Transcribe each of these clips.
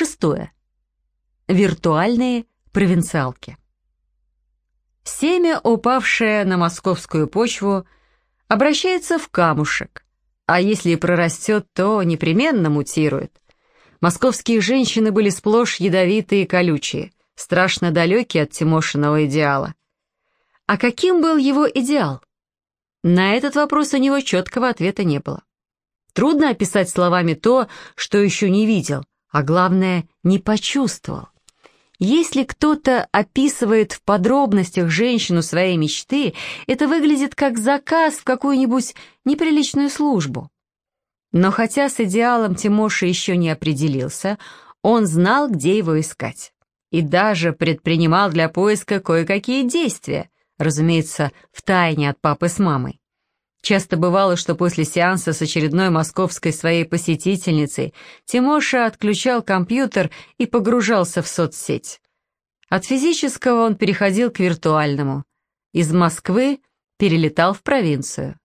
Шестое. Виртуальные провинциалки. Семя, упавшее на московскую почву, обращается в камушек, а если и прорастет, то непременно мутирует. Московские женщины были сплошь ядовитые и колючие, страшно далекие от Тимошиного идеала. А каким был его идеал? На этот вопрос у него четкого ответа не было. Трудно описать словами то, что еще не видел, а главное, не почувствовал. Если кто-то описывает в подробностях женщину своей мечты, это выглядит как заказ в какую-нибудь неприличную службу. Но хотя с идеалом Тимоша еще не определился, он знал, где его искать. И даже предпринимал для поиска кое-какие действия, разумеется, в тайне от папы с мамой. Часто бывало, что после сеанса с очередной московской своей посетительницей Тимоша отключал компьютер и погружался в соцсеть. От физического он переходил к виртуальному. Из Москвы перелетал в провинцию.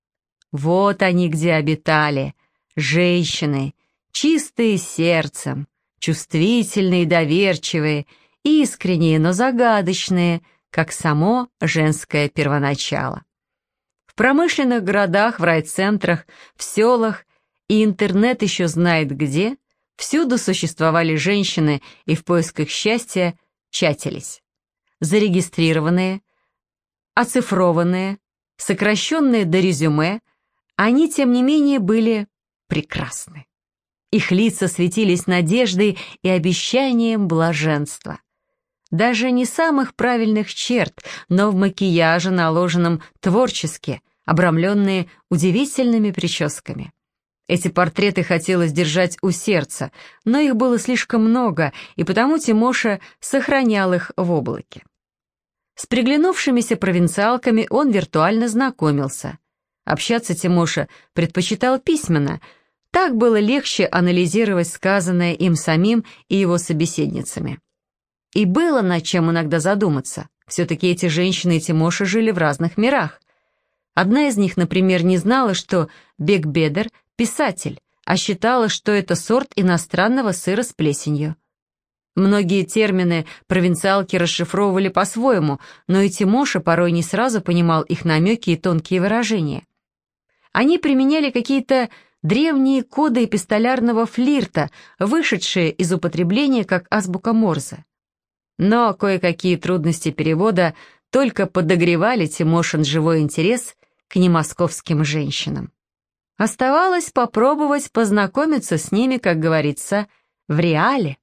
Вот они где обитали. Женщины, чистые сердцем, чувствительные доверчивые, искренние, но загадочные, как само женское первоначало. В промышленных городах, в райцентрах, в селах и интернет еще знает где, всюду существовали женщины и в поисках счастья чатились. Зарегистрированные, оцифрованные, сокращенные до резюме, они, тем не менее, были прекрасны. Их лица светились надеждой и обещанием блаженства даже не самых правильных черт, но в макияже, наложенном творчески, обрамленные удивительными прическами. Эти портреты хотелось держать у сердца, но их было слишком много, и потому Тимоша сохранял их в облаке. С приглянувшимися провинциалками он виртуально знакомился. Общаться Тимоша предпочитал письменно, так было легче анализировать сказанное им самим и его собеседницами. И было над чем иногда задуматься. Все-таки эти женщины и Тимоша жили в разных мирах. Одна из них, например, не знала, что Бекбедер – писатель, а считала, что это сорт иностранного сыра с плесенью. Многие термины провинциалки расшифровывали по-своему, но и Тимоша порой не сразу понимал их намеки и тонкие выражения. Они применяли какие-то древние коды эпистолярного флирта, вышедшие из употребления как азбука Морзе. Но кое-какие трудности перевода только подогревали Тимошин живой интерес к немосковским женщинам. Оставалось попробовать познакомиться с ними, как говорится, в реале.